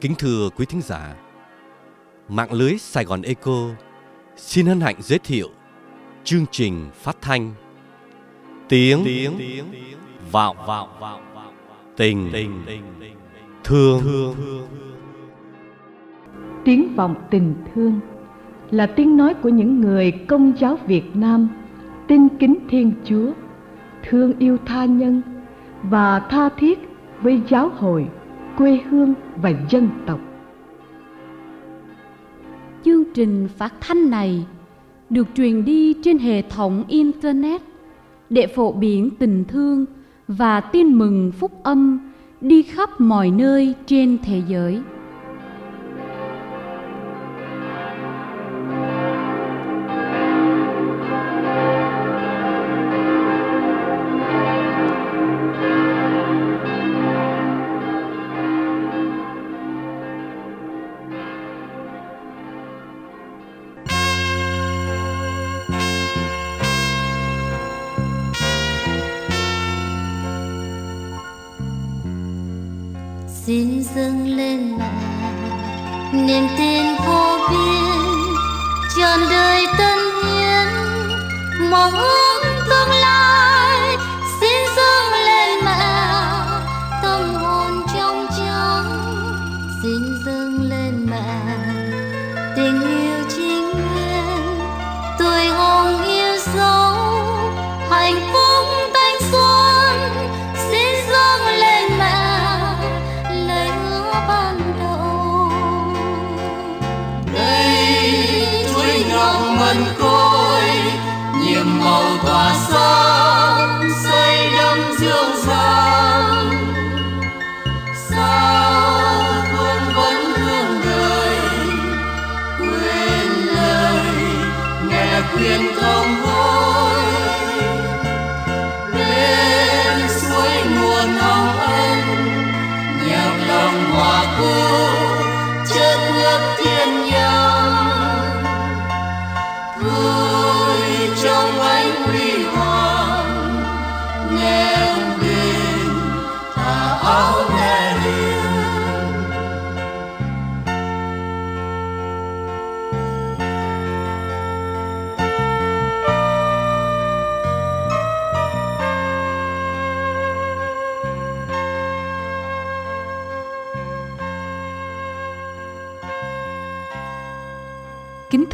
Kính thưa quý thính giả, mạng lưới Sài Gòn Echo xin hân hạnh giới thiệu chương trình phát thanh tiếng, tiếng vạo vạo tình, tình thương, thương. Tiếng vọng tình thương là tiếng nói của những người công giáo Việt Nam tin kính Thiên Chúa, thương yêu tha nhân và tha thiết với giáo hội, quê hương và dân tộc. Chương trình phát thanh này được truyền đi trên hệ thống internet để phổ biến tình thương và tin mừng phúc âm đi khắp mọi nơi trên thế giới.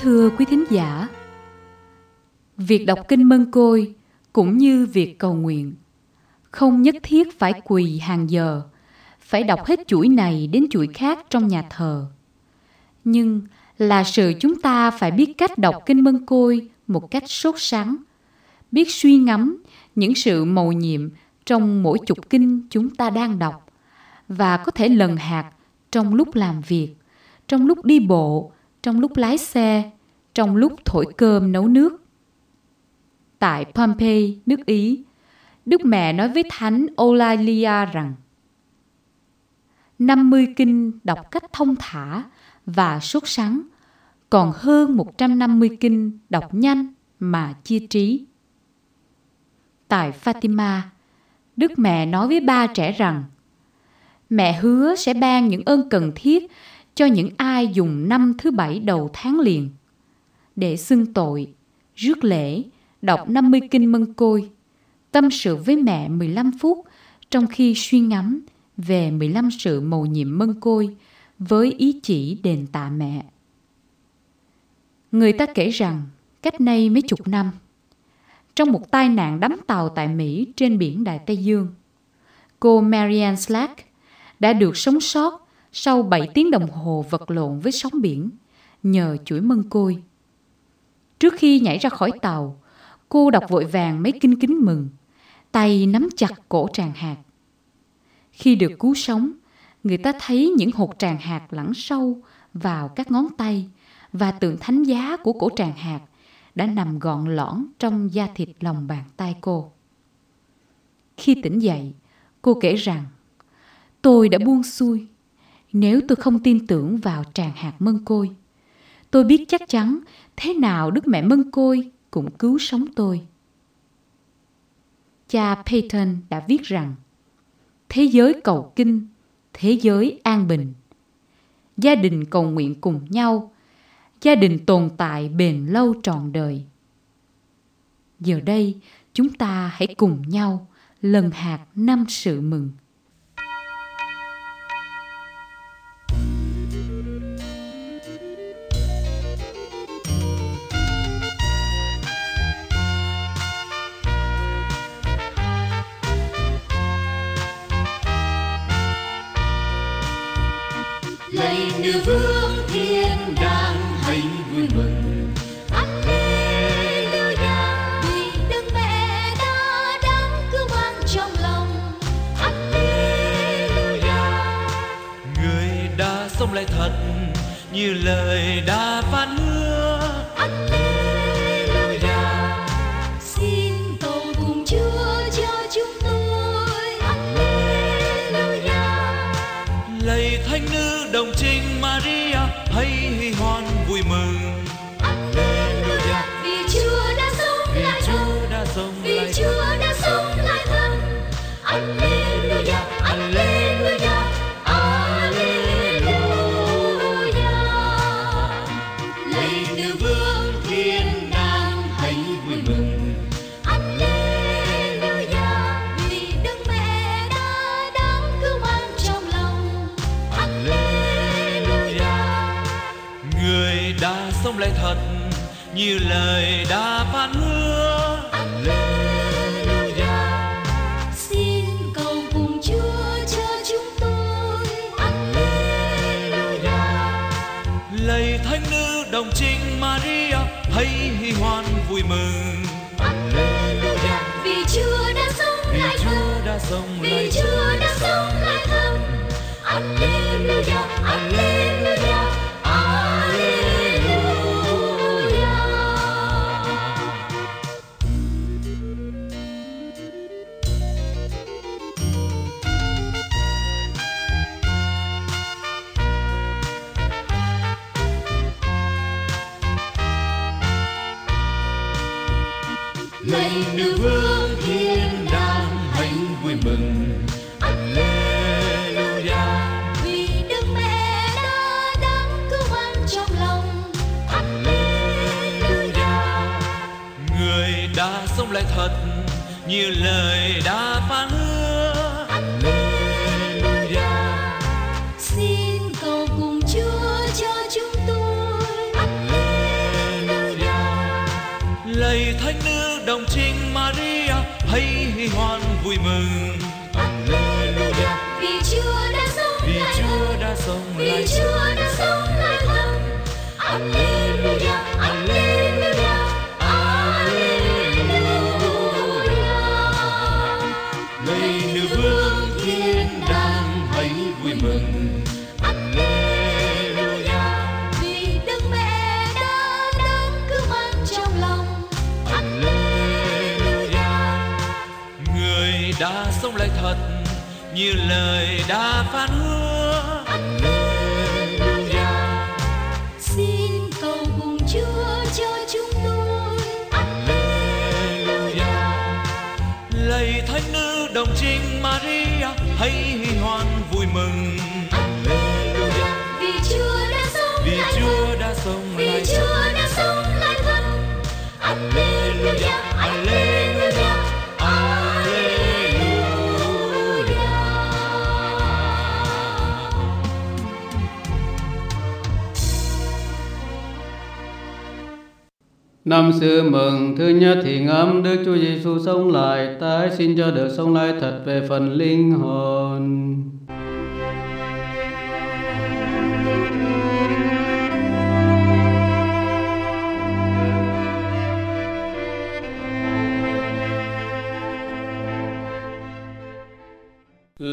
Thưa quý thính giả, việc đọc kinh Mân Côi cũng như việc cầu nguyện không nhất thiết phải quỳ hàng giờ, phải đọc hết chuỗi này đến chuỗi khác trong nhà thờ. Nhưng là sự chúng ta phải biết cách đọc kinh Mân Côi một cách sốt sắng, biết suy ngẫm những sự mầu nhiệm trong mỗi chục kinh chúng ta đang đọc và có thể lần hạt trong lúc làm việc, trong lúc đi bộ, trong lúc lái xe, trong lúc thổi cơm nấu nước. Tại Pompeii, nước Ý, Đức Mẹ nói với Thánh Olalia rằng 50 kinh đọc cách thông thả và sốt sắng, còn hơn 150 kinh đọc nhanh mà chia trí. Tại Fatima, Đức Mẹ nói với ba trẻ rằng Mẹ hứa sẽ ban những ơn cần thiết cho những ai dùng năm thứ bảy đầu tháng liền để xưng tội, rước lễ, đọc 50 kinh mân côi, tâm sự với mẹ 15 phút trong khi suy ngẫm về 15 sự mầu nhiệm mân côi với ý chỉ đền tạ mẹ. Người ta kể rằng cách nay mấy chục năm, trong một tai nạn đắm tàu tại Mỹ trên biển Đại Tây Dương, cô Marianne Slack đã được sống sót sau 7 tiếng đồng hồ vật lộn với sóng biển nhờ chuỗi mân côi. Trước khi nhảy ra khỏi tàu, cô đọc vội vàng mấy kinh kính mừng, tay nắm chặt cổ tràng hạt. Khi được cứu sống, người ta thấy những hột tràng hạt lẫn sâu vào các ngón tay và tượng thánh giá của cổ tràng hạt đã nằm gọn lõn trong da thịt lòng bàn tay cô. Khi tỉnh dậy, cô kể rằng tôi đã buông xuôi nếu tôi không tin tưởng vào tràng hạt mân côi. Tôi biết chắc chắn thế nào Đức Mẹ Mân Côi cũng cứu sống tôi. Cha Peyton đã viết rằng thế giới cầu kinh, thế giới an bình. gia đình cầu nguyện cùng nhau, gia đình tồn tại bền lâu trọn đời. Giờ đây, chúng ta hãy cùng nhau lần hạt năm sự mừng. Lạy vương thiên đàng hãy vui mừng Alleluia, vì Đức Mẹ đã đáng cứu mang trong lòng. Alleluia người đã sống lại thật như lời đã như lời đã phán hứa. Alleluia. Xin cầu cùng Chúa cho chúng tôi. Alleluia. Lạy thánh nữ đồng trinh Maria hãy hy hoan vui mừng. Alleluia. Vì Chúa đã sống vì lại thật. Chúa đã sống Vì lại Chúa lạy nữ vương thiên đàng hãy vui mừng. Alleluia. Vì Đức Mẹ đã đáng cứu mang trong lòng. Alleluia. Người đã sống lại thật như lời đã phán hứa thật như lời đã phán hứa. Alleluia. Xin cầu cùng Chúa cho chúng tôi. Alleluia. Lạy thánh nữ đồng trinh Maria hãy hy hoan vui mừng. Alleluia. Vì Chúa đã sống vì. Chúa đã sống Vì Chúa đã sống lại thật. Alleluia, Alleluia, Năm xưa mừng thứ nhất thì ngắm Đức Chúa Giêsu sống lại, tái xin cho được sống lại thật về phần linh hồn.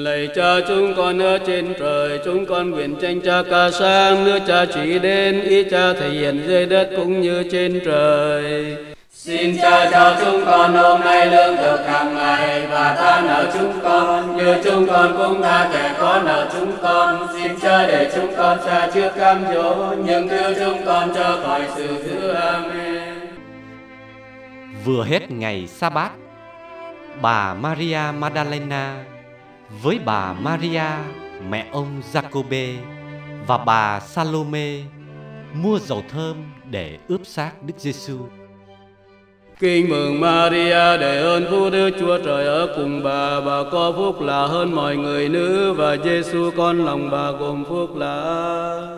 Lạy cha chúng con ở trên trời, chúng con nguyện tranh cha ca sang, nước cha chỉ đến, ý cha thể hiện dưới đất cũng như trên trời. Xin cha cho chúng con hôm nay lương thực hàng ngày và tha nợ chúng con như chúng con cũng tha kẻ có nợ chúng con. Xin cha để chúng con xa trước cam dỗ nhưng cứu chúng con cho khỏi sự dữ. Amen. Vừa hết ngày sa bát Bà Maria Magdalena với bà Maria mẹ ông Jacobe và bà Salome mua dầu thơm để ướp xác Đức Giêsu. Kinh mừng Maria để ơn Chúa Đức Chúa Trời ở cùng bà, bà có phúc là hơn mọi người nữ và Giêsu con lòng bà gồm phúc là.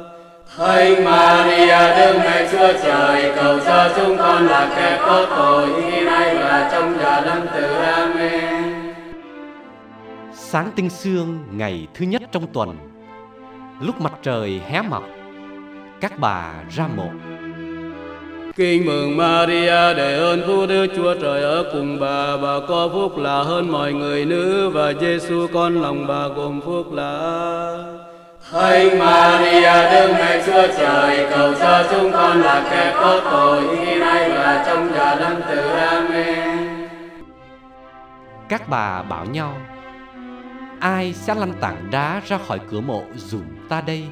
Thánh Maria Đức Mẹ Chúa Trời cầu cho chúng con là kẻ có tội khi nay và trong giờ lâm tử. Sáng tinh sương ngày thứ nhất trong tuần, lúc mặt trời hé mọc, các bà ra mộ. Kinh mừng Maria để ơn Chúa Đức Chúa Trời ở cùng bà, bà có phúc là hơn mọi người nữ và Giêsu con lòng bà gồm phúc là. Thánh Maria Đức Mẹ Chúa Trời cầu cho chúng con là kẻ có tội khi nay và trong giờ lâm tử. Amen. Các bà bảo nhau, ai sẽ lăn tảng đá ra khỏi cửa mộ dùm ta đây?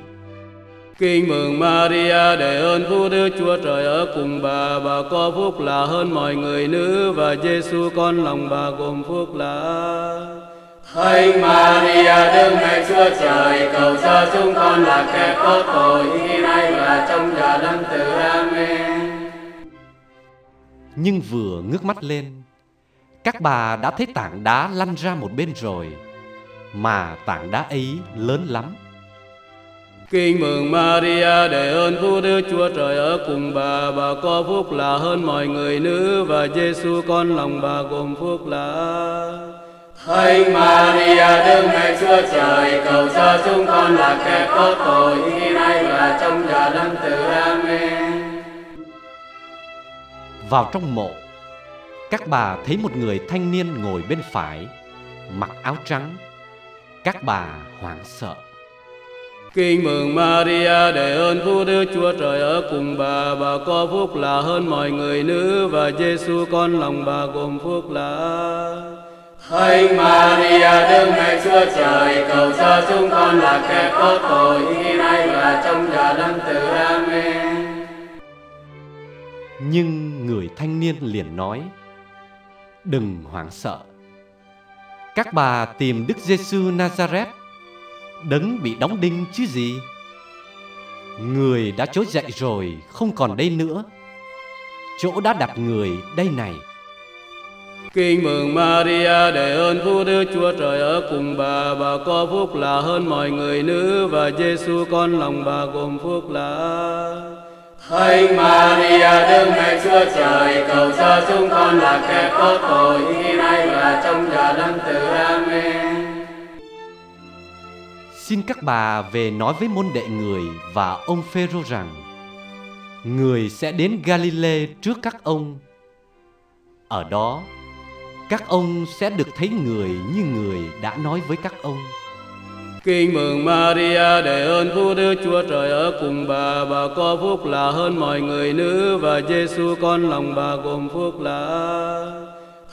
Kinh mừng Maria để ơn Chúa Đức Chúa Trời ở cùng bà, bà có phúc là hơn mọi người nữ và Giêsu con lòng bà gồm phúc là. Thánh Maria Đức Mẹ Chúa Trời cầu cho chúng con là kẻ có tội khi nay và trong giờ lâm tử. Amen. Nhưng vừa ngước mắt lên, các bà đã thấy tảng đá lăn ra một bên rồi, mà tảng đá ấy lớn lắm. Kinh mừng Maria để ơn Chúa Đức Chúa Trời ở cùng bà, bà có phúc là hơn mọi người nữ và Giêsu con lòng bà gồm phúc là. Thánh Maria Đức Mẹ Chúa Trời cầu cho chúng con là kẻ có tội khi nay và trong giờ lâm tử. Amen. Vào trong mộ, các bà thấy một người thanh niên ngồi bên phải, mặc áo trắng. Các bà hoảng sợ. Kinh mừng Maria để ơn Chúa Đức Chúa Trời ở cùng bà, bà có phúc là hơn mọi người nữ và Giêsu con lòng bà gồm phúc là. Thánh Maria Đức Mẹ Chúa Trời cầu cho chúng con là kẻ có tội khi nay và trong giờ lâm tử. Amen. Nhưng người thanh niên liền nói: Đừng hoảng sợ. Các bà tìm Đức Giêsu Nazareth, đấng bị đóng đinh chứ gì? Người đã trỗi dậy rồi, không còn đây nữa. Chỗ đã đặt người đây này. Kinh mừng Maria để ơn Chúa Đức Chúa Trời ở cùng bà, bà có phúc là hơn mọi người nữ và Giêsu con lòng bà gồm phúc là. Hỡi Maria Đức Mẹ Chúa Trời cầu cho chúng con là kẻ có tội khi nay và trong giờ lâm tử. Amen. Xin các bà về nói với môn đệ người và ông Phêrô rằng người sẽ đến Galilee trước các ông. Ở đó, các ông sẽ được thấy người như người đã nói với các ông. Kinh mừng Maria để ơn Chúa Đức Chúa Trời ở cùng bà, bà có phúc là hơn mọi người nữ và Giêsu con lòng bà gồm phúc là.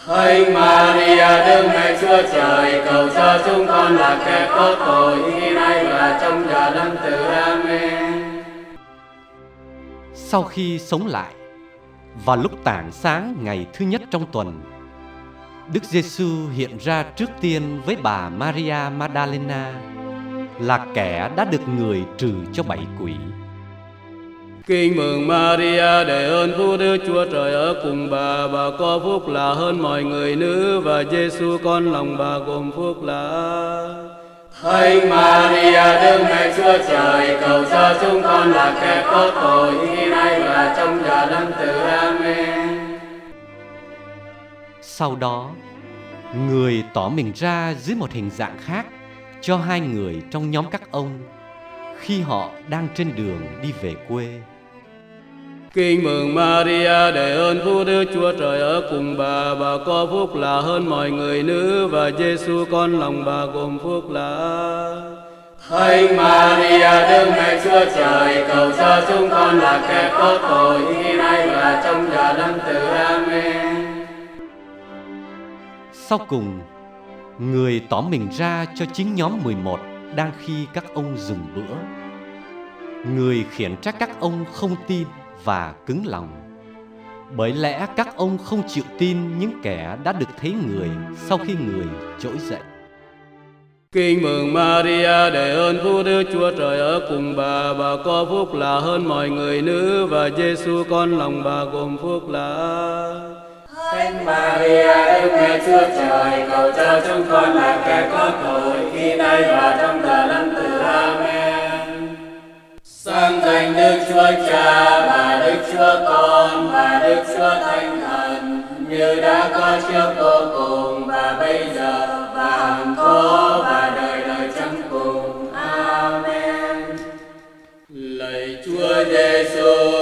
Thánh Maria Đức Mẹ Chúa Trời cầu cho chúng con là kẻ có tội khi nay và trong giờ lâm tử. Amen. Sau khi sống lại, vào lúc tảng sáng ngày thứ nhất trong tuần, Đức Giêsu hiện ra trước tiên với bà Maria Magdalena là kẻ đã được người trừ cho bảy quỷ. Kinh mừng Maria để ơn Chúa Đức Chúa Trời ở cùng bà, bà có phúc là hơn mọi người nữ và Giêsu con lòng bà gồm phúc là. Thánh Maria Đức Mẹ Chúa Trời cầu cho chúng con là kẻ có tội khi nay và trong giờ lâm tử. Amen. Sau đó, người tỏ mình ra dưới một hình dạng khác cho hai người trong nhóm các ông khi họ đang trên đường đi về quê. Kinh mừng Maria để ơn Chúa Đức Chúa Trời ở cùng bà, bà có phúc là hơn mọi người nữ và Giêsu con lòng bà gồm phúc là. Thánh Maria Đức Mẹ Chúa Trời cầu cho chúng con là kẻ có tội khi nay và trong giờ lâm tử. Amen. Sau cùng, người tỏ mình ra cho chính nhóm 11 đang khi các ông dùng bữa. Người khiển trách các ông không tin và cứng lòng. Bởi lẽ các ông không chịu tin những kẻ đã được thấy người sau khi người trỗi dậy. Kinh mừng Maria để ơn phúc Đức Chúa Trời ở cùng bà, bà có phúc là hơn mọi người nữ và Giêsu con lòng bà gồm phúc là. Thánh Maria Đức Mẹ Chúa Trời cầu cho chúng con là kẻ có tội khi nay và trong giờ lâm tử. Amen. Sang danh Đức Chúa Cha và Đức Chúa Con và Đức Chúa Thánh Thần như đã có trước vô cùng và bây giờ và hằng có và đời đời chẳng cùng. Amen. Lạy Chúa Giêsu,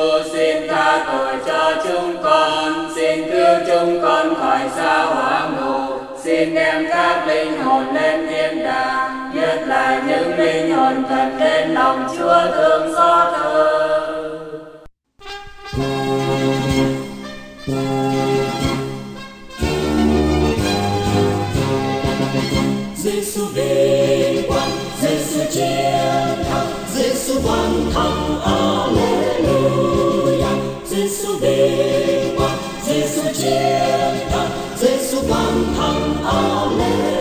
tội cho chúng con, xin cứu chúng con khỏi xa hỏa ngục, xin đem các linh hồn lên thiên đàng, nhất là những linh hồn thật đến lòng Chúa thương xót hơn. Giêsu vinh quang, Giêsu chiến Giêsu vinh quang, Giêsu chiến thắng, Giêsu hoàn thắng, Alleluia.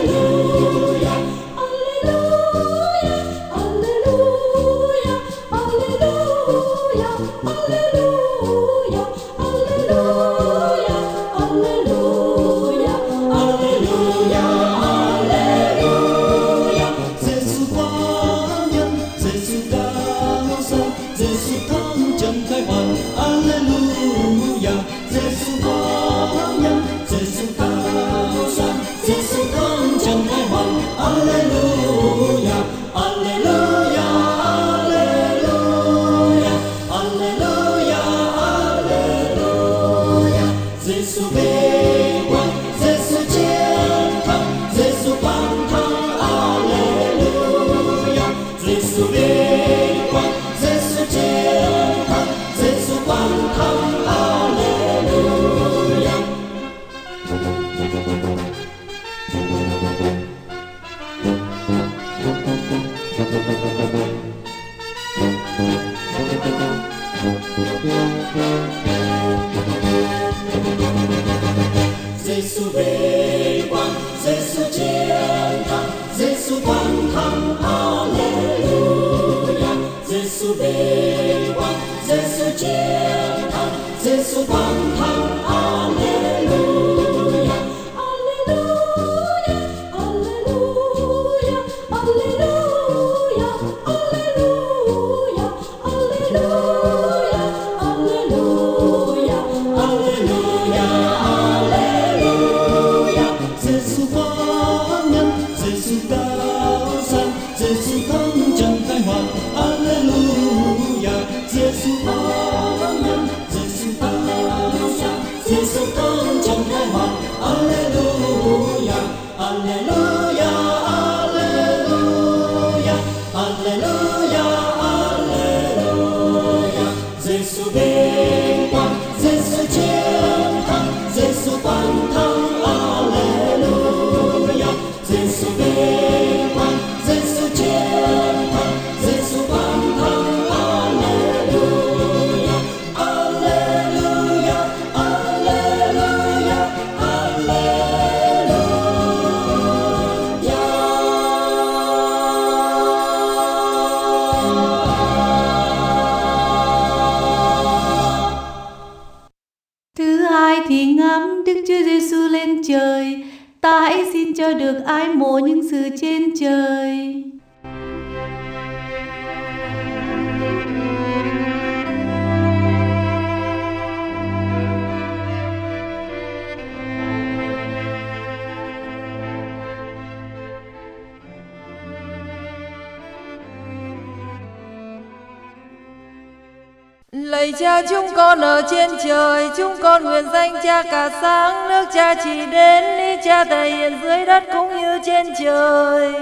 Cha chúng con ở trên trời, chúng con nguyện danh cha cả sáng, nước cha chỉ đến, ý cha thể hiện dưới đất cũng như trên trời.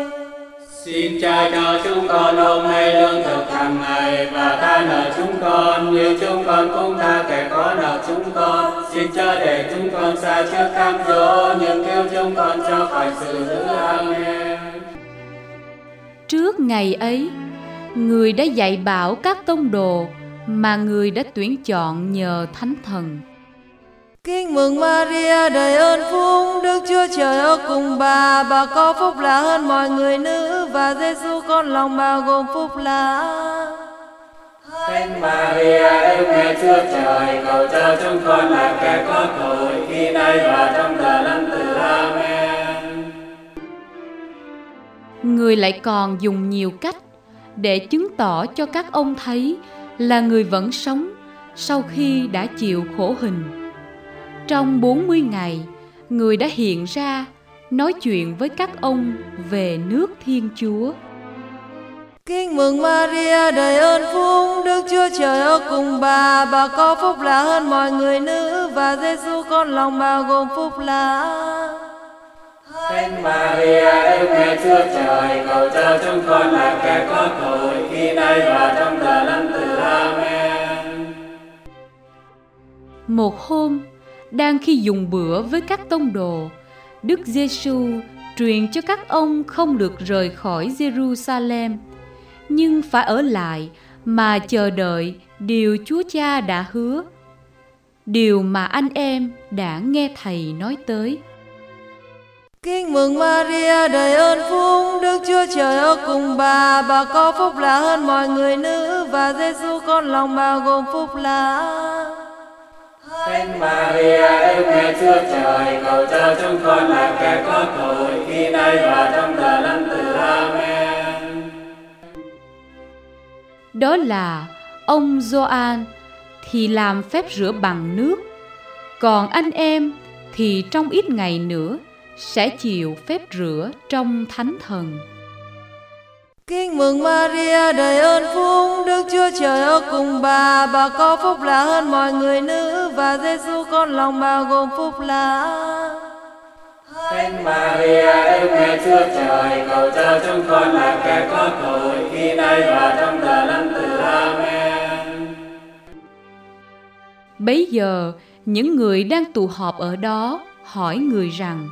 Xin cha cho chúng con hôm nay lương thực hàng ngày và tha nợ chúng con như chúng con cũng tha kẻ có nợ chúng con. Xin cha để chúng con xa trước cam dỗ nhưng cứu chúng con cho khỏi sự dữ. Amen. Trước ngày ấy, người đã dạy bảo các tông đồ mà người đã tuyển chọn nhờ thánh thần. Kinh mừng Maria đầy ơn phúc, Đức Chúa Trời ở cùng bà, bà có phúc lạ hơn mọi người nữ và Giêsu con lòng bà gồm phúc lạ. Thánh Maria, Đức Mẹ Chúa Trời, cầu cho chúng con là kẻ có tội khi nay và trong giờ lâm tử. Amen. Người lại còn dùng nhiều cách để chứng tỏ cho các ông thấy là người vẫn sống sau khi đã chịu khổ hình. Trong 40 ngày, người đã hiện ra nói chuyện với các ông về nước Thiên Chúa. Kinh mừng Maria đầy ơn phúc, Đức Chúa Trời ở cùng bà, bà có phúc lạ hơn mọi người nữ và Giêsu con lòng bà gồm phúc lạ. Thánh Maria, Đức Mẹ Chúa Trời, cầu cho chúng con là kẻ có tội khi nay và trong giờ lâm tử. Amen. Một hôm, đang khi dùng bữa với các tông đồ, Đức Giêsu truyền cho các ông không được rời khỏi Jerusalem, nhưng phải ở lại mà chờ đợi điều Chúa Cha đã hứa. Điều mà anh em đã nghe thầy nói tới. Kinh mừng Maria đầy ơn phúc, Đức Chúa Trời ở cùng bà, bà có phúc lạ hơn mọi người nữ và Giêsu con lòng bà gồm phúc lạ. Thánh Maria, Đức Mẹ Chúa Trời, cầu cho chúng con là kẻ có tội khi nay và trong giờ lâm tử. Amen. Đó là ông Gioan thì làm phép rửa bằng nước, còn anh em thì trong ít ngày nữa sẽ chịu phép rửa trong thánh thần. Kinh mừng Maria đầy ơn phúc, Đức Chúa Trời ở cùng bà, bà có phúc lạ hơn mọi người nữ và Giêsu con lòng bà gồm phúc lạ. Thánh Maria, Đức Mẹ Chúa Trời, cầu cho chúng con là kẻ có tội khi nay và trong giờ lâm tử. Amen. Bấy giờ, những người đang tụ họp ở đó hỏi người rằng: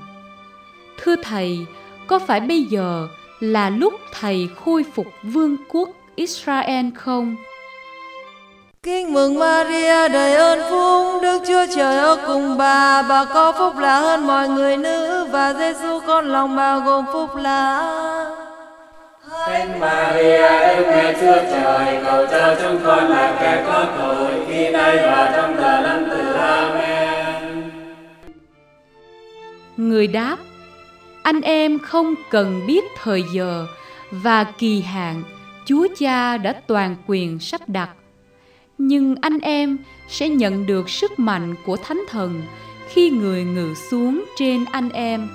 Thưa thầy, có phải bây giờ là lúc thầy khôi phục vương quốc Israel không? Kinh mừng Maria đầy ơn phúc, Đức Chúa Trời ở cùng bà, bà có phúc lạ hơn mọi người nữ và Giêsu con lòng bà gồm phúc lạ. Thánh Maria, Đức Mẹ Chúa Trời, cầu cho chúng con là kẻ có tội khi nay và trong giờ lâm tử. Amen. Người đáp: anh em không cần biết thời giờ và kỳ hạn Chúa Cha đã toàn quyền sắp đặt. Nhưng anh em sẽ nhận được sức mạnh của Thánh Thần khi người ngự xuống trên anh em.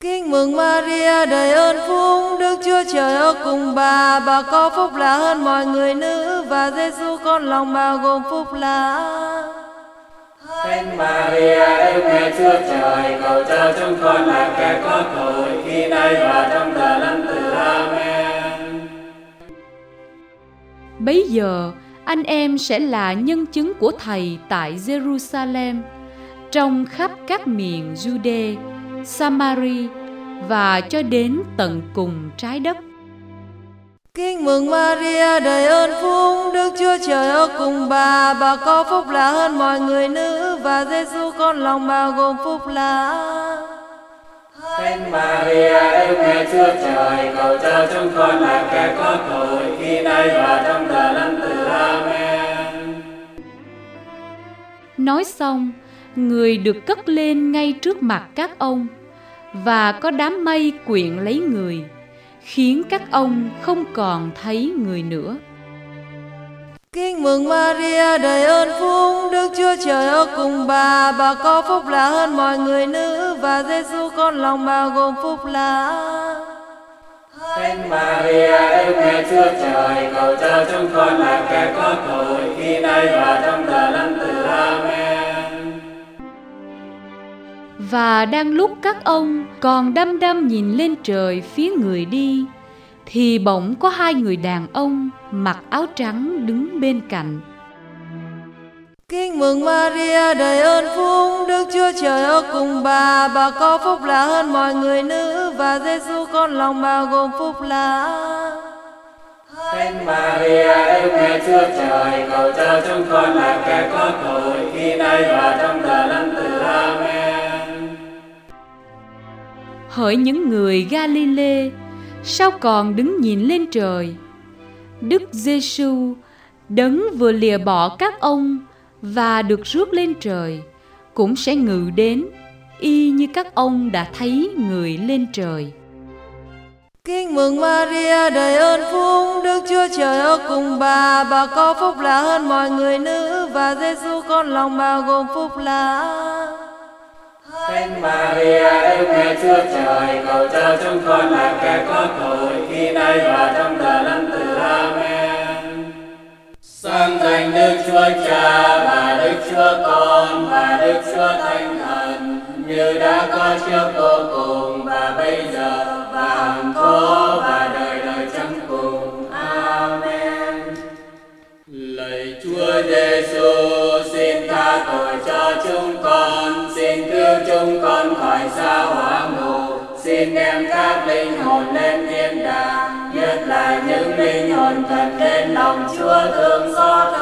Kinh mừng Maria đầy ơn phúc, Đức Chúa Trời ở cùng bà, bà có phúc lạ hơn mọi người nữ và Giêsu con lòng bà gồm phúc lạ. Thánh Maria, Đức Mẹ Chúa Trời, cầu cho chúng con là kẻ có tội khi nay và trong giờ lâm tử. Amen. Bấy giờ, anh em sẽ là nhân chứng của Thầy tại Jerusalem, trong khắp các miền Jude, Samari và cho đến tận cùng trái đất. Kinh mừng Maria đầy ơn phúc, Đức Chúa Trời ở cùng bà, bà có phúc lạ hơn mọi người nữ và Giêsu con lòng bà gồm phúc lạ. Thánh Maria, Đức Mẹ Chúa Trời, cầu cho chúng con là kẻ có tội khi nay và trong giờ lâm tử. Amen. Nói xong, người được cất lên ngay trước mặt các ông và có đám mây quyện lấy người, khiến các ông không còn thấy người nữa. Kinh mừng Maria đầy ơn phúc, Đức Chúa Trời ở cùng bà, bà có phúc lạ hơn mọi người nữ và Giêsu con lòng bà gồm phúc lạ. Thánh Maria, Đức Mẹ Chúa Trời, cầu cho chúng con là kẻ có tội khi nay và trong giờ lâm tử. Amen. Và đang lúc các ông còn đăm đăm nhìn lên trời phía người đi, thì bỗng có hai người đàn ông mặc áo trắng đứng bên cạnh. Kinh mừng Maria đầy ơn phúc, Đức Chúa Trời ở cùng bà, bà có phúc lạ hơn mọi người nữ và Giêsu con lòng bà gồm phúc lạ. Thánh Maria Đức Mẹ Chúa Trời cầu cho chúng con là kẻ có tội khi nay và trong giờ lâm tử. Amen hỡi những người Galilee, sao còn đứng nhìn lên trời? Đức Giêsu đấng vừa lìa bỏ các ông và được rước lên trời, cũng sẽ ngự đến y như các ông đã thấy người lên trời. Kính mừng Maria đầy ơn phúc Đức Chúa Trời ở cùng bà Bà có phúc lạ hơn mọi người nữ Và Giêsu con lòng bà gồm phúc là Thánh Maria Đức Mẹ Chúa Trời cầu cho chúng con là kẻ có tội khi nay và trong giờ lâm tử. Amen. Sang danh Đức Chúa Cha và Đức Chúa Con và Đức Chúa Thánh Thần như đã có trước vô cùng và bây giờ và hằng có và đời đời chẳng cùng. Amen. Lạy Chúa Giêsu, xin tha tội cho chúng con, cứu chúng con khỏi xa hỏa ngục, xin đem các linh hồn lên thiên đàng, nhất là những linh hồn thật đến lòng Chúa thương xót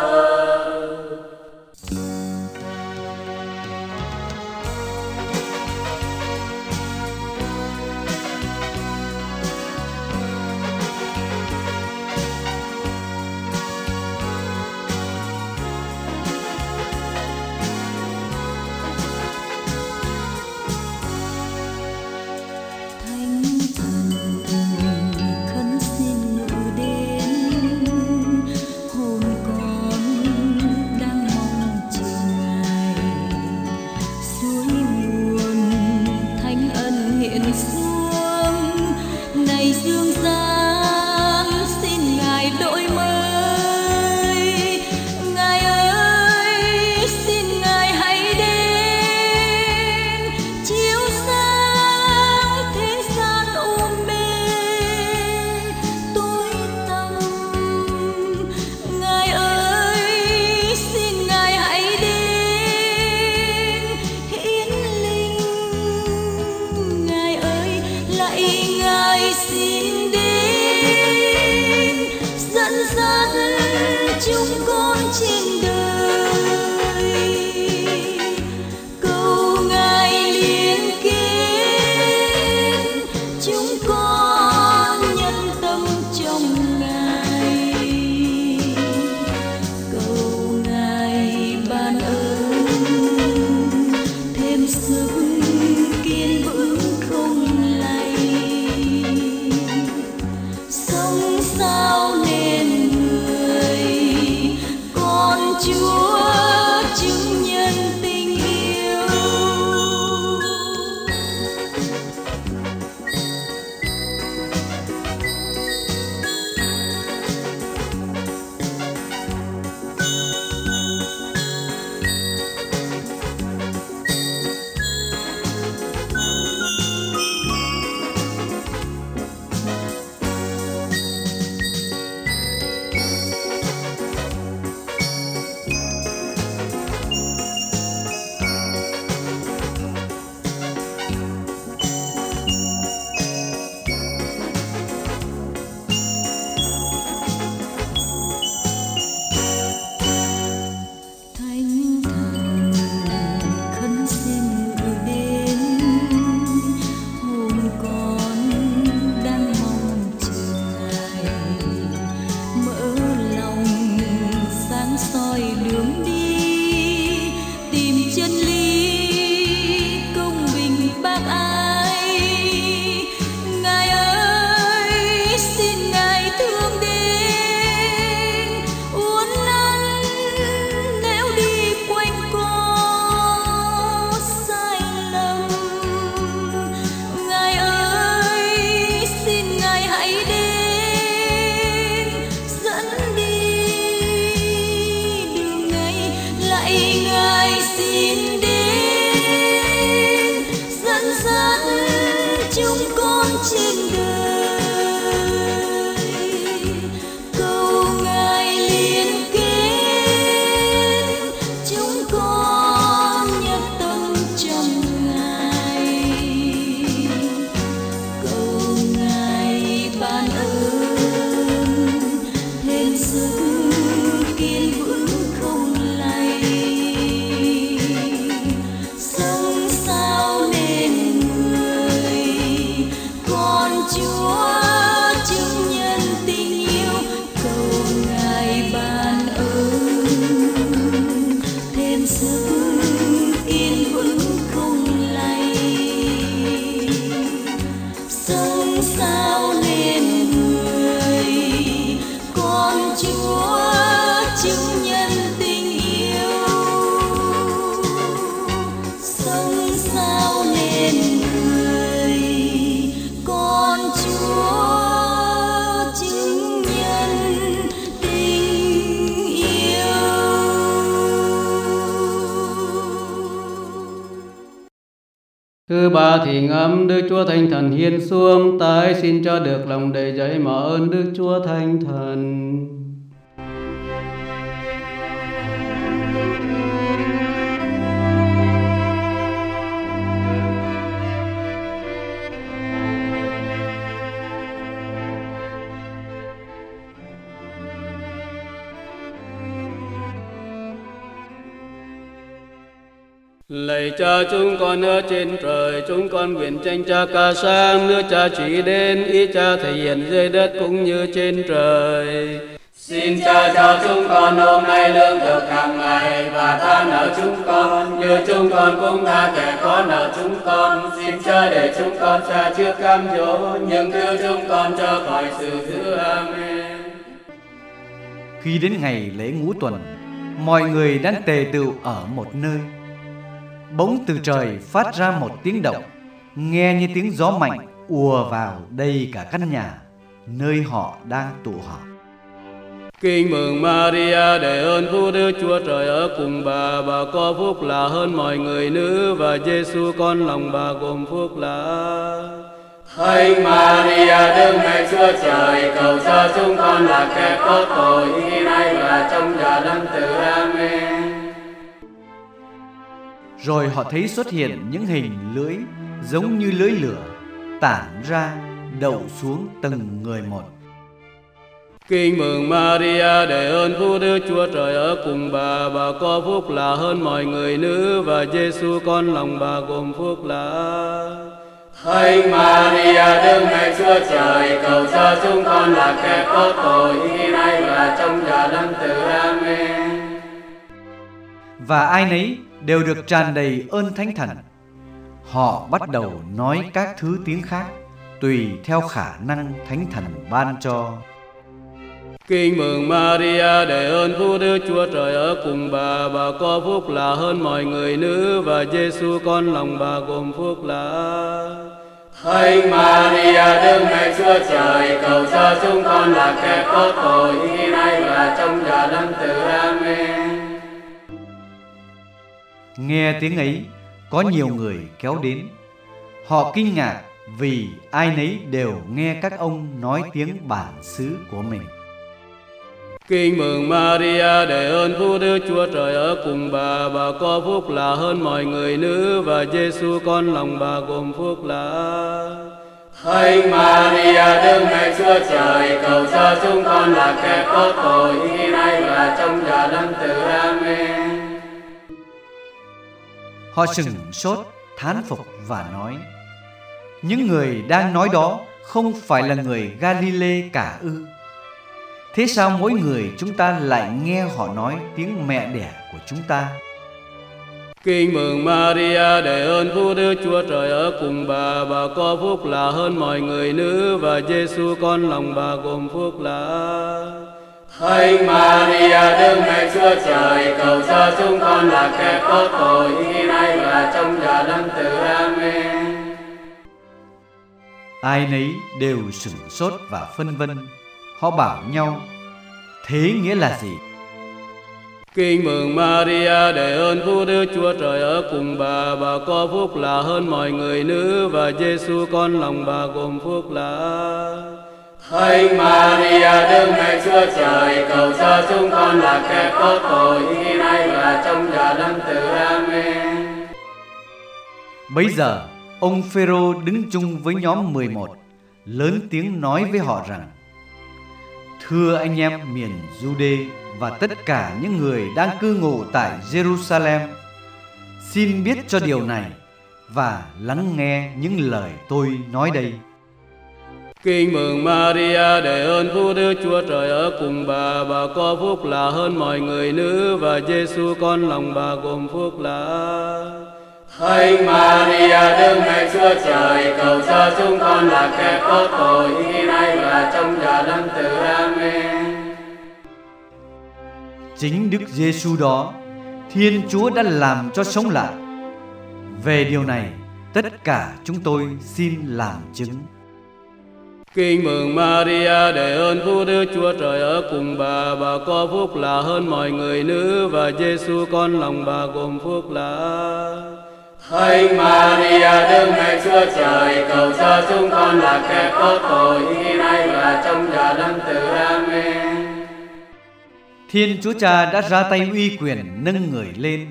ba Đức Chúa Thánh Thần hiên xuống, tái xin cho được lòng đầy dẫy mà ơn Đức Chúa Thánh Thần. Cha chúng con ở trên trời, chúng con nguyện tranh cha ca sang, nước cha chỉ đến, ý cha thể hiện dưới đất cũng như trên trời. Xin cha cho chúng con hôm nay lương thực hàng ngày và tha nợ chúng con như chúng con cũng tha kẻ có nợ chúng con. Xin cha để chúng con xa trước cam dỗ nhưng cứu chúng con cho khỏi sự dữ. Amen. Khi đến ngày lễ ngũ tuần, mọi người đang tề tựu ở một nơi. Bỗng từ trời phát ra một tiếng động, nghe như tiếng gió mạnh ùa vào đầy cả căn nhà, nơi họ đang tụ họp. Kinh mừng Maria để ơn phú Đức Chúa Trời ở cùng bà, bà có phúc là hơn mọi người nữ và Giêsu con lòng bà gồm phúc là. Thánh Maria Đức Mẹ Chúa Trời cầu cho chúng con là kẻ có tội khi nay và trong giờ lâm tử. Amen. Rồi họ thấy xuất hiện những hình lưỡi giống như lưỡi lửa tản ra đậu xuống từng người một. Kinh mừng Maria để ơn phú Đức Chúa Trời ở cùng bà, bà có phúc là hơn mọi người nữ và Giêsu con lòng bà gồm phúc là. Thánh Maria Đức Mẹ Chúa Trời cầu cho chúng con là kẻ có tội khi nay và trong giờ lâm tử. Amen. Và ai nấy đều được tràn đầy ơn thánh thần. Họ bắt đầu nói các thứ tiếng khác tùy theo khả năng thánh thần ban cho. Kinh mừng Maria để ơn phú Đức Chúa Trời ở cùng bà, bà có phúc là hơn mọi người nữ và Giêsu con lòng bà gồm phúc là. Thánh Maria Đức Mẹ Chúa Trời cầu cho chúng con là kẻ có tội khi nay và trong giờ lâm tử. Nghe tiếng ấy, có nhiều người kéo đến. Họ kinh ngạc vì ai nấy đều nghe các ông nói tiếng bản xứ của mình. Kinh mừng Maria để ơn phú Đức Chúa Trời ở cùng bà, bà có phúc là hơn mọi người nữ và Giêsu con lòng bà gồm phúc là. Thánh Maria Đức Mẹ Chúa Trời cầu cho chúng con là kẻ có tội khi nay và trong giờ lâm tử. Amen. Họ sừng sốt, thán phục và nói Những người đang nói đó không phải là người Galilee cả ư. Thế sao mỗi người chúng ta lại nghe họ nói tiếng mẹ đẻ của chúng ta? Kinh mừng Maria để ơn phú Đức Chúa Trời ở cùng bà, bà có phúc là hơn mọi người nữ và Giêsu con lòng bà gồm phúc là. Thánh Maria Đức Mẹ Chúa Trời cầu cho chúng con là kẻ có tội khi nay và trong giờ lâm tử. Amen. Ai nấy đều sửng sốt và phân vân Họ bảo nhau Thế nghĩa là gì? Kinh mừng Maria để ơn phú Đức Chúa Trời ở cùng bà, bà có phúc là hơn mọi người nữ và Giêsu con lòng bà gồm phúc là. Hỡi Maria, Đức Mẹ Chúa Trời, cầu cho chúng con là kẻ có tội khi nay và trong giờ lâm tử. Amen. Bấy giờ, ông Phêrô đứng chung với nhóm 11 Lớn tiếng nói với họ rằng, Thưa anh em miền Jude và tất cả những người đang cư ngụ tại Jerusalem, Xin biết cho điều này và lắng nghe những lời tôi nói đây Kinh mừng Maria để ơn phúc Đức Chúa Trời ở cùng bà, bà có phúc là hơn mọi người nữ và Giêsu con lòng bà gồm phúc là. Thánh Maria Đức Mẹ Chúa Trời cầu cho chúng con là kẻ có tội khi nay và trong giờ lâm tử. Amen. Chính Đức Giêsu đó, Thiên Chúa đã làm cho sống lại. Về điều này, tất cả chúng tôi xin làm chứng. Kinh mừng Maria để ơn phúc Đức Chúa Trời ở cùng bà, bà có phúc là hơn mọi người nữ và Giêsu con lòng bà gồm phúc là. Thánh Maria Đức Mẹ Chúa Trời cầu cho chúng con là kẻ có tội khi nay và trong giờ lâm tử. Amen. Thiên Chúa Cha đã ra tay uy quyền nâng người lên,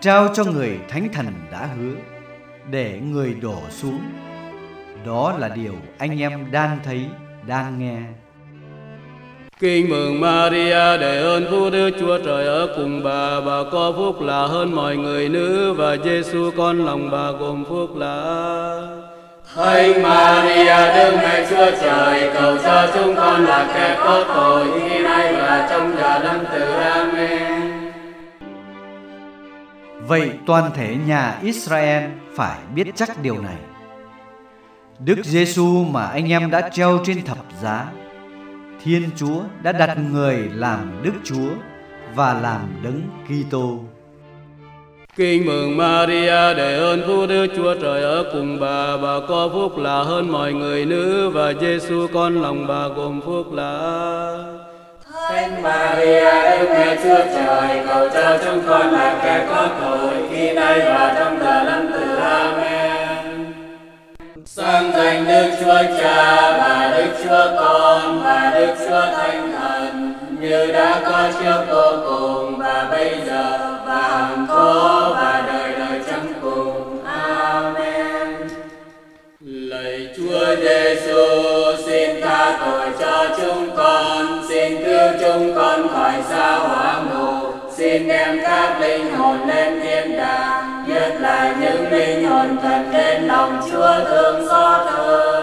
trao cho người thánh thần đã hứa, để người đổ xuống. Đó là điều anh em đang thấy, đang nghe. Kinh mừng Maria để ơn phúc Đức Chúa Trời ở cùng bà, bà có phúc là hơn mọi người nữ và Giêsu con lòng bà gồm phúc là. Thánh Maria Đức Mẹ Chúa Trời cầu cho chúng con là kẻ có tội khi nay và trong giờ lâm tử. Amen. Vậy toàn thể nhà Israel phải biết chắc điều này. Đức Giêsu mà anh em đã treo trên thập giá, Thiên Chúa đã đặt người làm Đức Chúa và làm đấng Kitô. Kinh mừng Maria để ơn phúc Đức Chúa Trời ở cùng bà, bà có phúc là hơn mọi người nữ và Giêsu con lòng bà gồm phúc là. Thánh Maria Đức Mẹ Chúa Trời cầu cho chúng con là kẻ có tội khi nay và trong giờ lâm tử. Amen. Sang danh Đức Chúa Cha và Đức Chúa Con và Đức Chúa Thánh Thần như đã có trước vô cùng và bây giờ và hằng có và đời đời chẳng cùng. Amen. Lạy Chúa Giêsu, xin tha tội cho chúng con, xin cứu chúng con khỏi sa hỏa ngục, xin đem các linh hồn lên thiên đàng, nhất là những linh thần cần đến lòng Chúa thương xót hơn.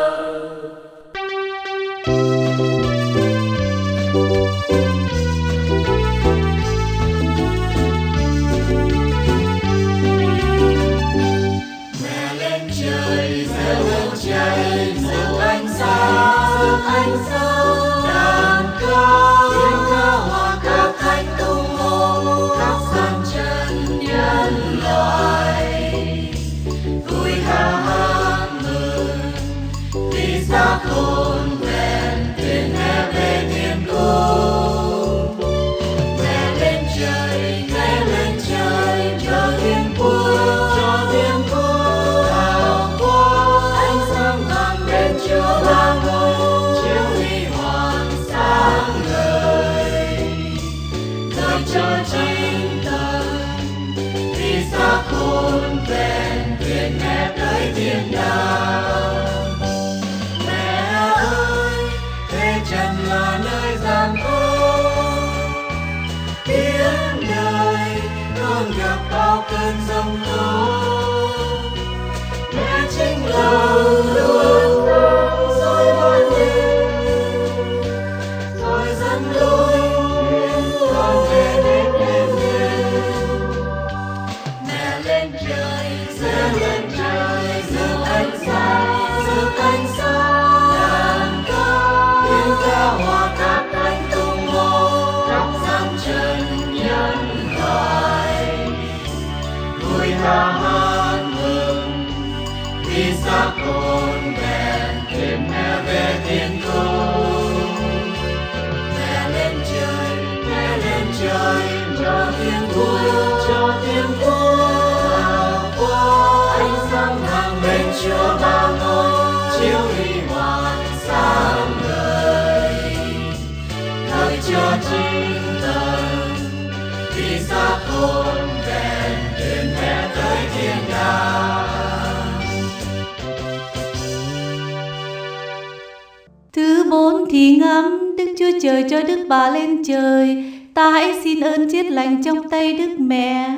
Trời cho Đức Bà lên trời. Ta hãy xin ơn chiết lành trong tay Đức Mẹ.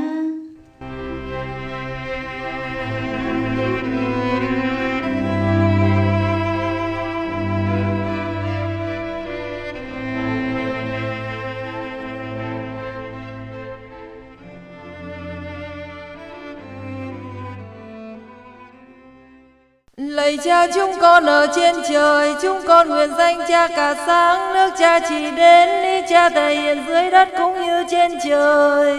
Cha chúng con ở trên trời, chúng con nguyện danh cha cả sáng, nước cha chỉ đến, ý cha thể hiện dưới đất cũng như trên trời.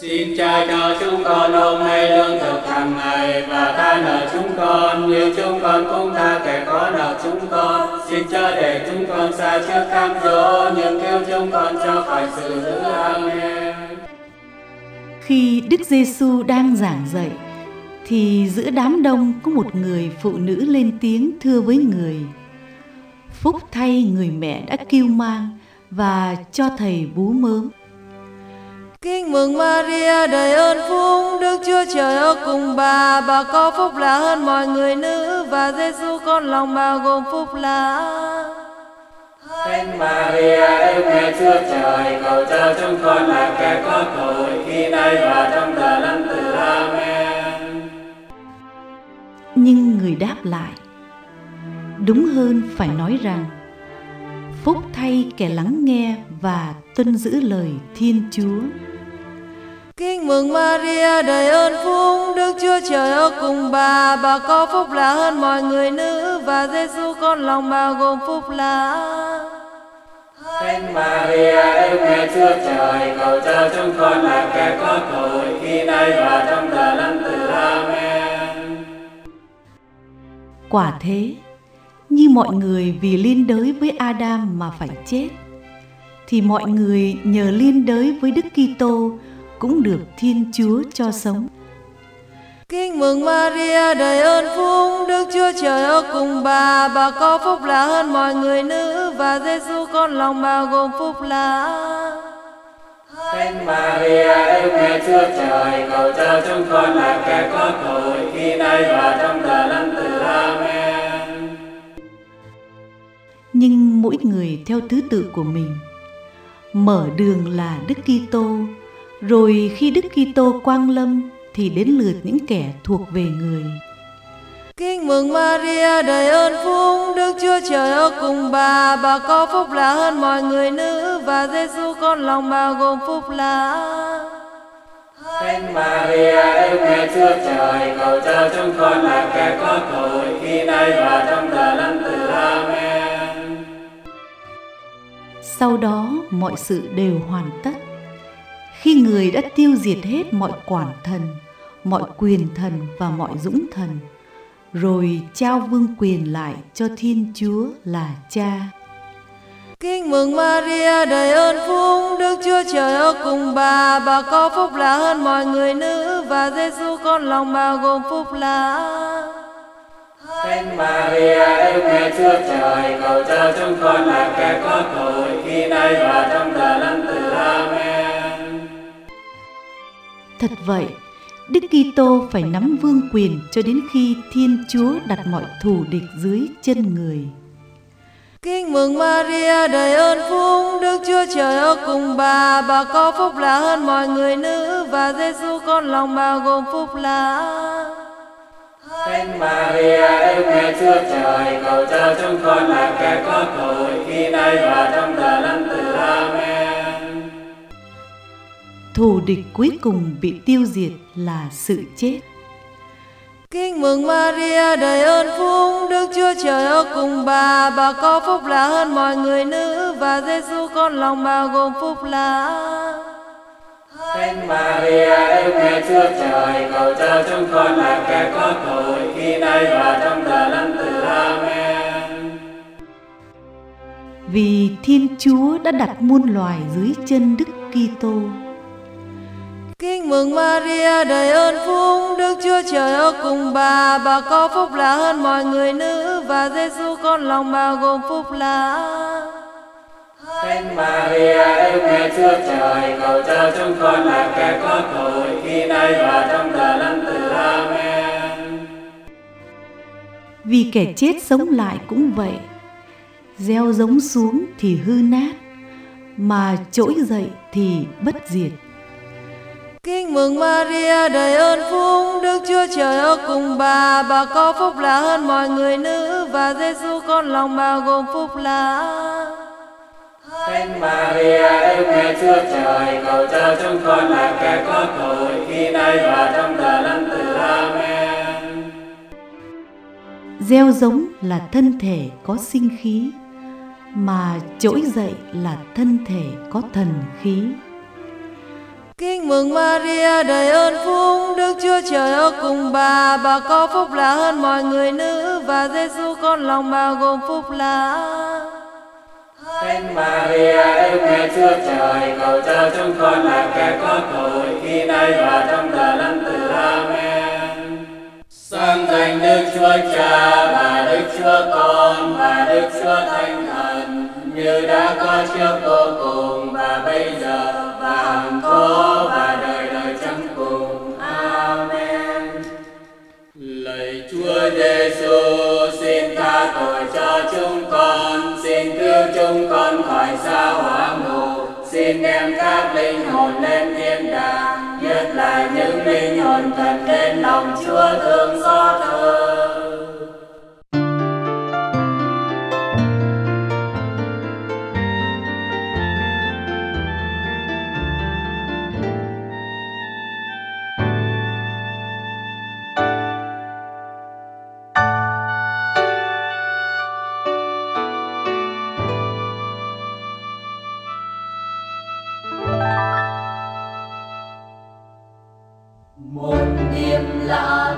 Xin cha cho chúng con hôm nay lương thực hàng ngày và tha nợ chúng con như chúng con cũng tha kẻ có nợ chúng con. Xin cha để chúng con xa trước cam dỗ nhưng cứu chúng con cho khỏi sự dữ. Amen. Khi Đức Giêsu đang giảng dạy thì giữa đám đông có một người phụ nữ lên tiếng thưa với người Phúc thay người mẹ đã kêu mang và cho thầy bú mớm Kinh mừng Maria đầy ơn phúc, Đức Chúa Trời ở cùng bà, bà có phúc là hơn mọi người nữ và Giêsu con lòng bà gồm phúc là. Thánh Maria, Đức Mẹ Chúa Trời, cầu cho chúng con là kẻ có tội khi nay và trong giờ lâm tử. Nhưng người đáp lại Đúng hơn phải nói rằng Phúc thay kẻ lắng nghe và tuân giữ lời Thiên Chúa Kinh mừng Maria đầy ơn phúc, Đức Chúa Trời ở cùng bà, bà có phúc là hơn mọi người nữ và Giêsu con lòng bà gồm phúc là. Thánh Maria, Đức Mẹ Chúa Trời, cầu cho chúng con là kẻ có tội khi nay và trong giờ lâm tử. Amen. Quả thế, như mọi người vì liên đới với Adam mà phải chết, thì mọi người nhờ liên đới với Đức Kitô cũng được Thiên Chúa cho sống. Kinh mừng Maria đầy ơn phúc, Đức Chúa Trời ở cùng bà, bà có phúc là hơn mọi người nữ và Giêsu con lòng bà gồm phúc là. Thánh Maria, Đức Mẹ Chúa Trời, cầu cho chúng con là kẻ có tội khi nay và trong giờ lâm tử. Amen. Nhưng mỗi người theo thứ tự của mình. Mở đường là Đức Kitô, rồi khi Đức Kitô quang lâm thì đến lượt những kẻ thuộc về người. Kinh mừng Maria đầy ơn phúc, Đức Chúa Trời ở cùng bà, bà có phúc là hơn mọi người nữ và Giêsu con lòng bà gồm phúc là. Thánh Maria, Đức Mẹ Chúa Trời, cầu cho chúng con là kẻ có tội khi nay và trong giờ lâm tử. Amen. Sau đó mọi sự đều hoàn tất. Khi người đã tiêu diệt hết mọi quản thần, mọi quyền thần và mọi dũng thần, rồi trao vương quyền lại cho Thiên Chúa là Cha. Kinh mừng Maria đầy ơn phúc, Đức Chúa Trời ở cùng bà, bà có phúc lạ hơn mọi người nữ và Giêsu con lòng bà gồm phúc là. Thánh Maria, Đức Mẹ Chúa Trời, cầu cho chúng con là kẻ có tội khi nay và trong giờ lâm tử. Amen. Thật vậy, Đức Kitô phải nắm vương quyền cho đến khi Thiên Chúa đặt mọi thù địch dưới chân người. Kinh mừng Maria đầy ơn phúc, Đức Chúa Trời ở cùng bà, bà có phúc là hơn mọi người nữ và Giêsu con lòng bà gồm phúc là. Thánh Maria, Đức Mẹ Chúa Trời, cầu cho chúng con là kẻ có tội khi nay và trong giờ lâm tử. Amen. Thù địch cuối cùng bị tiêu diệt là sự chết. Kinh mừng Maria đầy ơn phúc, Đức Chúa Trời ở cùng bà, bà có phúc là hơn mọi người nữ và Giêsu con lòng bà gồm phúc là. Thánh Maria, Đức Mẹ Chúa Trời, cầu cho chúng con là kẻ có tội khi nay và trong giờ lâm tử. Amen. Vì Thiên Chúa đã đặt muôn loài dưới chân Đức Kitô. Kinh mừng Maria đầy ơn phúc, Đức Chúa Trời ở cùng bà, bà có phúc là hơn mọi người nữ và Giêsu con lòng bà gồm phúc là. Thánh Maria, Đức Mẹ Chúa Trời, cầu cho chúng con là kẻ có tội khi nay và trong giờ lâm tử. Amen. Vì kẻ chết sống lại cũng vậy. Gieo giống xuống thì hư nát, mà trỗi dậy thì bất diệt. Kinh mừng Maria đầy ơn phúc, Đức Chúa Trời ở cùng bà, bà có phúc là hơn mọi người nữ và Giêsu con lòng bà gồm phúc là. Thánh Maria, Đức Mẹ Chúa Trời, cầu cho chúng con là kẻ có tội khi nay và trong giờ lâm tử. Amen. gieo giống là thân thể có sinh khí mà trỗi dậy là thân thể có thần khí Kinh mừng Maria đầy ơn phúc Đức Chúa Trời ở cùng bà Bà có phúc lạ hơn mọi người nữ Và Giêsu con lòng bà gồm phúc lạ Thánh Maria Đức Mẹ Chúa Trời cầu cho chúng con là kẻ có tội khi nay và trong giờ lâm tử Amen. Sang danh Đức Chúa Cha và Đức Chúa Con và Đức Chúa Thánh Thần như đã có trước vô cùng và bây giờ và hằng có và đời đời chẳng cùng. Amen. Lạy Chúa Giêsu, tha tội cho chúng con, xin cứu chúng con khỏi xa hỏa ngục, xin đem các linh hồn lên thiên đàng, nhất là những linh hồn thật đến lòng Chúa thương xót thương niềm lạ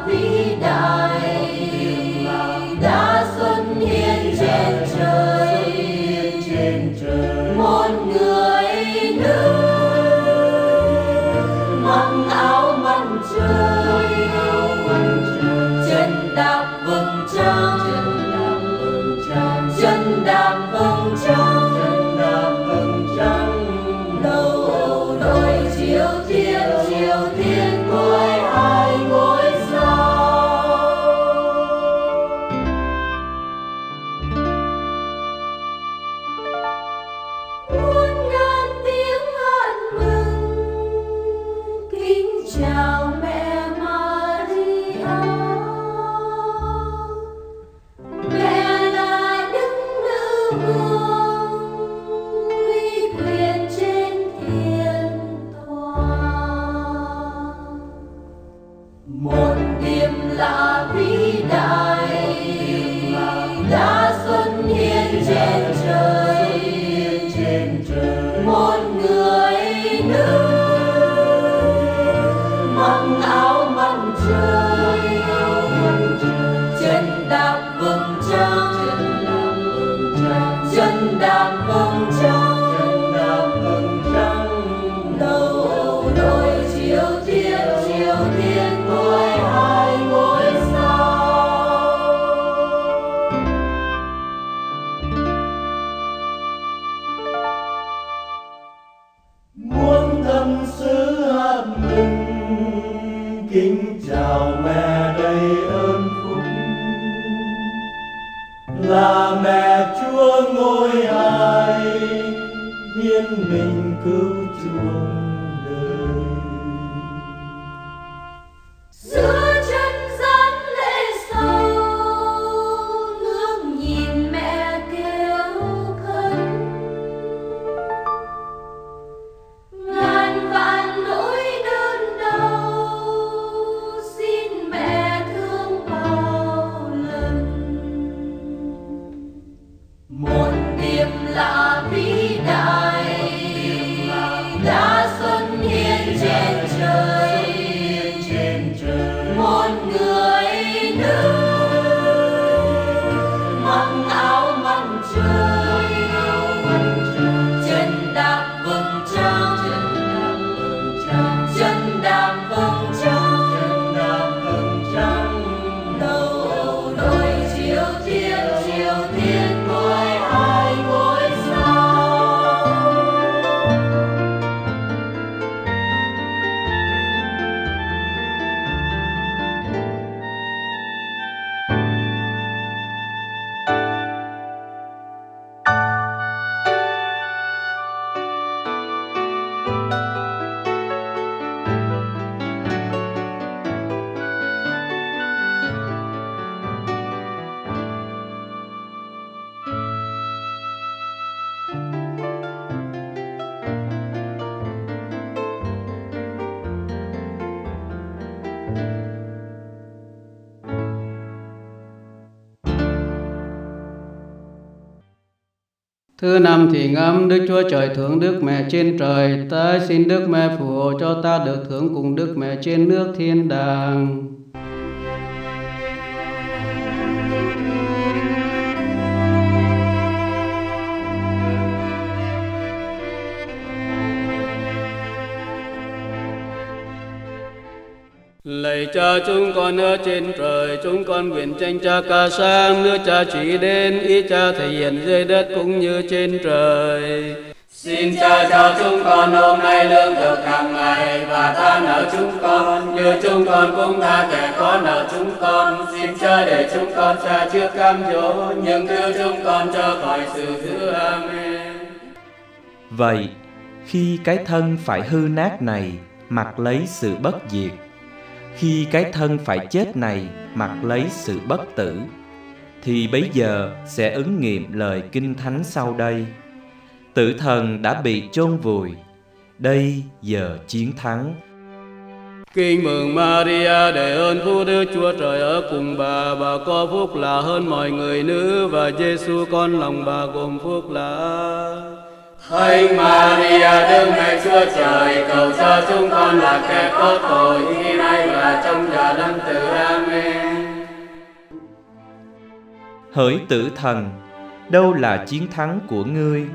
Năm thì ngâm Đức Chúa Trời thượng Đức Mẹ trên trời, tới xin Đức Mẹ phù hộ cho ta được thưởng cùng Đức Mẹ trên nước thiên đàng. Lạy cha chúng con ở trên trời, chúng con nguyện tranh cha ca sang, nước cha chỉ đến, ý cha thể hiện dưới đất cũng như trên trời. Xin cha cho chúng con hôm nay lương thực hàng ngày và tha nợ chúng con như chúng con cũng tha kẻ có nợ chúng con. Xin cha để chúng con cha trước cam dỗ nhưng cứu chúng con cho khỏi sự dữ. Amen. Vậy, khi cái thân phải hư nát này mặc lấy sự bất diệt, khi cái thân phải chết này mặc lấy sự bất tử, thì bấy giờ sẽ ứng nghiệm lời kinh thánh sau đây. Tử thần đã bị chôn vùi, đây giờ chiến thắng. Kinh mừng Maria để ơn Phú Đức Chúa Trời ở cùng bà, bà có phúc là hơn mọi người nữ và Giêsu con lòng bà gồm phúc là. Thánh Maria Đức Mẹ Chúa Trời cầu cho chúng con là kẻ có tội khi nay và trong giờ lâm tử. Amen. Hỡi tử thần, đâu là chiến thắng của ngươi?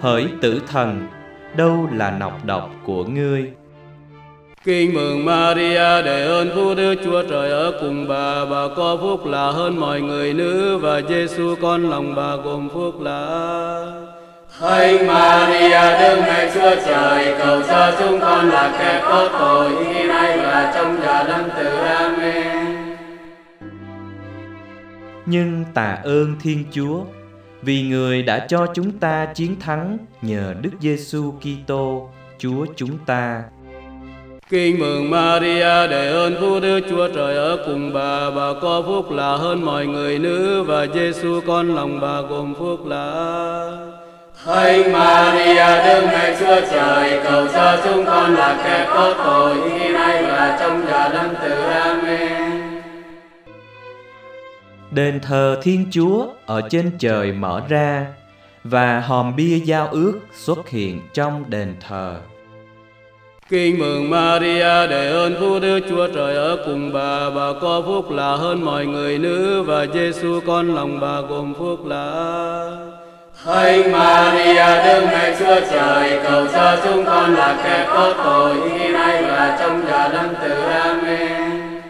Hỡi tử thần, đâu là nọc độc của ngươi? Kinh mừng Maria để ơn Phú Đức Chúa Trời ở cùng bà, bà có phúc là hơn mọi người nữ và Giêsu con lòng bà gồm phúc là. Thánh Maria Đức Mẹ Chúa Trời cầu cho chúng con là kẻ có tội khi nay và trong giờ lâm tử. Amen. Nhưng tạ ơn Thiên Chúa vì người đã cho chúng ta chiến thắng nhờ Đức Giêsu Kitô, Chúa chúng ta. Kinh mừng Maria để ơn Phú Đức Chúa Trời ở cùng bà, bà có phúc là hơn mọi người nữ và Giêsu con lòng bà gồm phúc là. Thánh Maria Đức Mẹ Chúa Trời cầu cho chúng con là kẻ có tội khi nay và trong giờ lâm tử. Amen. Đền thờ Thiên Chúa ở trên trời mở ra và hòm bia giao ước xuất hiện trong đền thờ. Kinh mừng Maria để ơn Phú Đức Chúa Trời ở cùng bà, bà có phúc là hơn mọi người nữ và Giêsu con lòng bà gồm phúc là. Hỡi Maria, Đức Mẹ Chúa Trời, cầu cho chúng con là kẻ có tội khi nay và trong giờ lâm tử. Amen.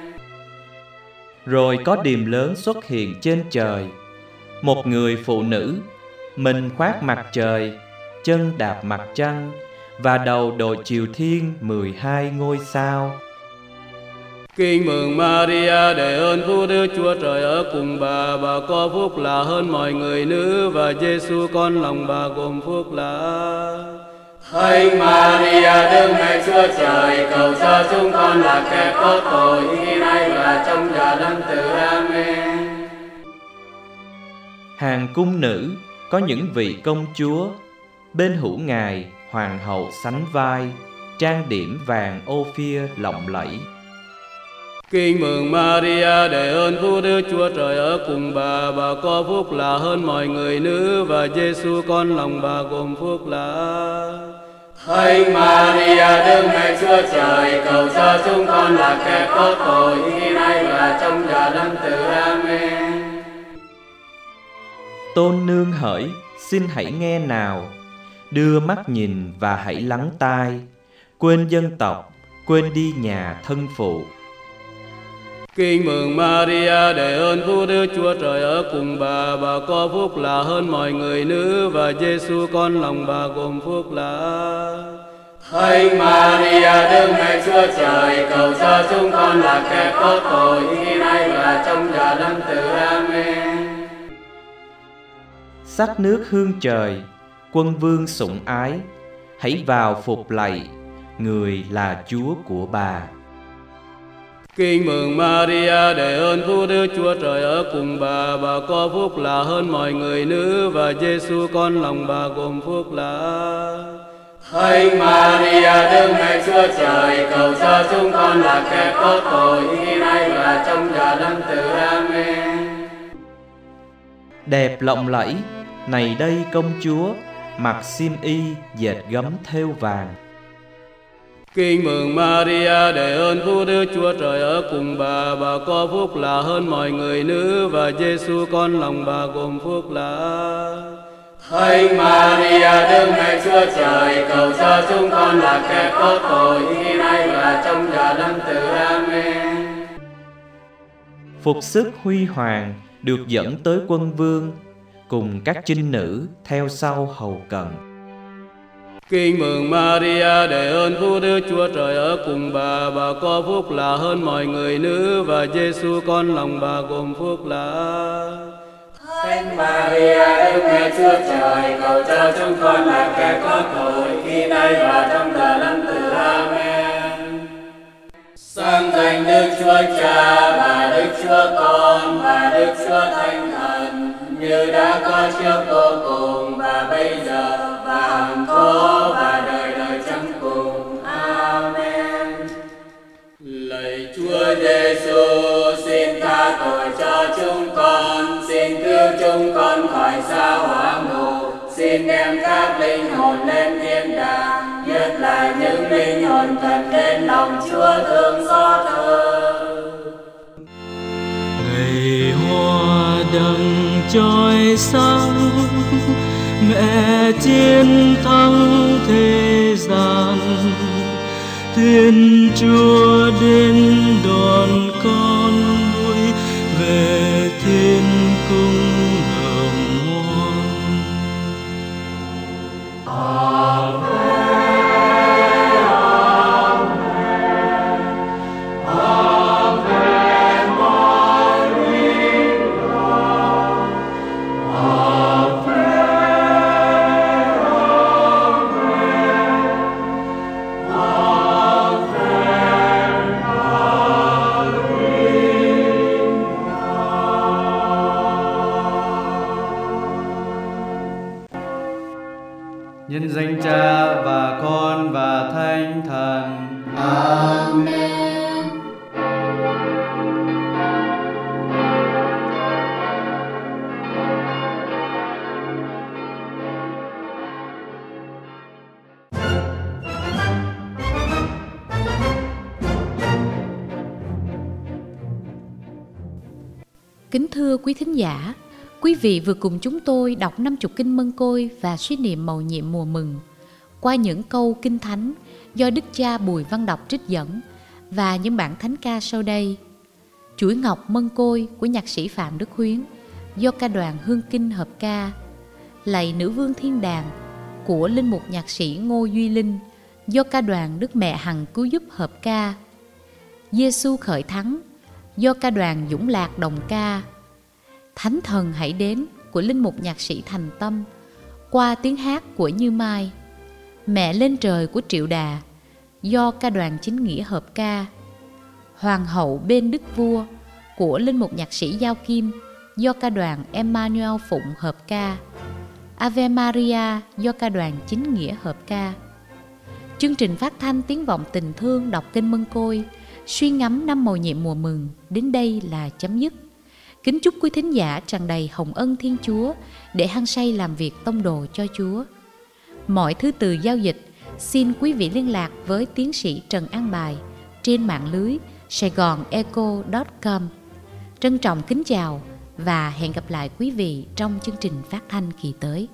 Rồi có điềm lớn xuất hiện trên trời Một người phụ nữ, Mình khoác mặt trời, Chân đạp mặt trăng Và đầu đội chiều thiên mười hai ngôi sao Kinh mừng Maria để ơn Phú Đức Chúa Trời ở cùng bà, bà có phúc là hơn mọi người nữ và Giêsu con lòng bà gồm phúc là. Thánh Maria Đức Mẹ Chúa Trời cầu cho chúng con là kẻ có tội khi nay và trong giờ lâm tử. Amen. Hàng cung nữ có những vị công chúa Bên hữu ngài hoàng hậu sánh vai Trang điểm vàng ô phia lộng lẫy Kinh mừng Maria để ơn Phú Đức Chúa Trời ở cùng bà, bà có phúc là hơn mọi người nữ và Giêsu con lòng bà gồm phúc là. Thánh Maria Đức Mẹ Chúa Trời cầu cho chúng con là kẻ có tội khi nay và trong giờ lâm tử. Amen. Tôn nương hỡi xin hãy nghe nào Đưa mắt nhìn và hãy lắng tai Quên dân tộc, quên đi nhà thân phụ Kinh mừng Maria để ơn Phú Đức Chúa Trời ở cùng bà, bà có phúc là hơn mọi người nữ và Giêsu con lòng bà gồm phúc là. Thánh Maria Đức Mẹ Chúa Trời cầu cho chúng con là kẻ có tội khi nay và trong giờ lâm tử. Amen. Sắc nước hương trời, quân vương sủng ái Hãy vào phục lạy, người là Chúa của bà Kinh mừng Maria để ơn Phú Đức Chúa Trời ở cùng bà, bà có phúc là hơn mọi người nữ và Giêsu con lòng bà gồm phúc là. Thánh Maria Đức Mẹ Chúa Trời cầu cho chúng con là kẻ có tội khi nay và trong giờ lâm tử. Amen. Đẹp lộng lẫy, Này đây công chúa Mặc xiêm y dệt gấm thêu vàng Kinh mừng Maria để ơn Phú Đức Chúa Trời ở cùng bà, bà có phúc là hơn mọi người nữ và Giêsu con lòng bà gồm phúc là. Thánh Maria Đức Mẹ Chúa Trời cầu cho chúng con là kẻ có tội khi nay và trong giờ lâm tử. Amen. Phục sức huy hoàng được dẫn tới quân vương cùng các chinh nữ theo sau hầu cận kính mừng Maria để ơn Phú Đức Chúa Trời ở cùng bà, bà có phúc là hơn mọi người nữ và Giêsu con lòng bà gồm phúc là. Thánh Maria Đức Mẹ Chúa Trời cầu cho chúng con là kẻ có tội khi nay và trong giờ lâm tử. Amen. Sang danh Đức Chúa Cha và Đức Chúa Con và Đức Chúa Thánh Thần như đã có trước vô cùng và bây giờ và hằng có và đời đời chẳng cùng. Amen. Lạy Chúa Giêsu xin tha tội cho chúng con, xin cứu chúng con khỏi xa hỏa ngục, xin đem các linh hồn lên thiên đàng, nhất là những linh hồn thật đến lòng Chúa thương xót hơn. ngày hoa đăng tròi sáng mẹ chiến thắng thế gian. Thiên chúa đến đón con vui về thiên cung hồng ngoan quý thính giả, quý vị vừa cùng chúng tôi đọc năm chục kinh mân côi và suy niệm mầu nhiệm mùa mừng qua những câu kinh thánh do Đức cha Bùi Văn Đọc trích dẫn và những bản thánh ca sau đây. Chuỗi ngọc mân côi của nhạc sĩ Phạm Đức Huyến do ca đoàn Hương Kinh hợp ca. Lạy Nữ Vương Thiên Đàng của linh mục nhạc sĩ Ngô Duy Linh do ca đoàn Đức Mẹ Hằng Cứu Giúp hợp ca. Giêsu khởi thắng do ca đoàn Dũng Lạc đồng ca. Thánh thần hãy đến của linh mục nhạc sĩ Thành Tâm qua tiếng hát của Như Mai. Mẹ lên trời của Triệu Đà, do ca đoàn chính nghĩa hợp ca. Hoàng hậu bên đức vua của linh mục nhạc sĩ Giao Kim, do ca đoàn Emmanuel Phụng hợp ca. Ave Maria, do ca đoàn chính nghĩa hợp ca. Chương trình phát thanh tiếng vọng tình thương đọc kinh Mân Côi, suy ngẫm năm mầu nhiệm mùa mừng, đến đây là chấm dứt. Kính chúc quý thính giả tràn đầy hồng ân Thiên Chúa để hăng say làm việc tông đồ cho Chúa. Mọi thứ từ giao dịch, xin quý vị liên lạc với tiến sĩ Trần An Bài trên mạng lưới saigoneco.com. Trân trọng kính chào và hẹn gặp lại quý vị trong chương trình phát thanh kỳ tới.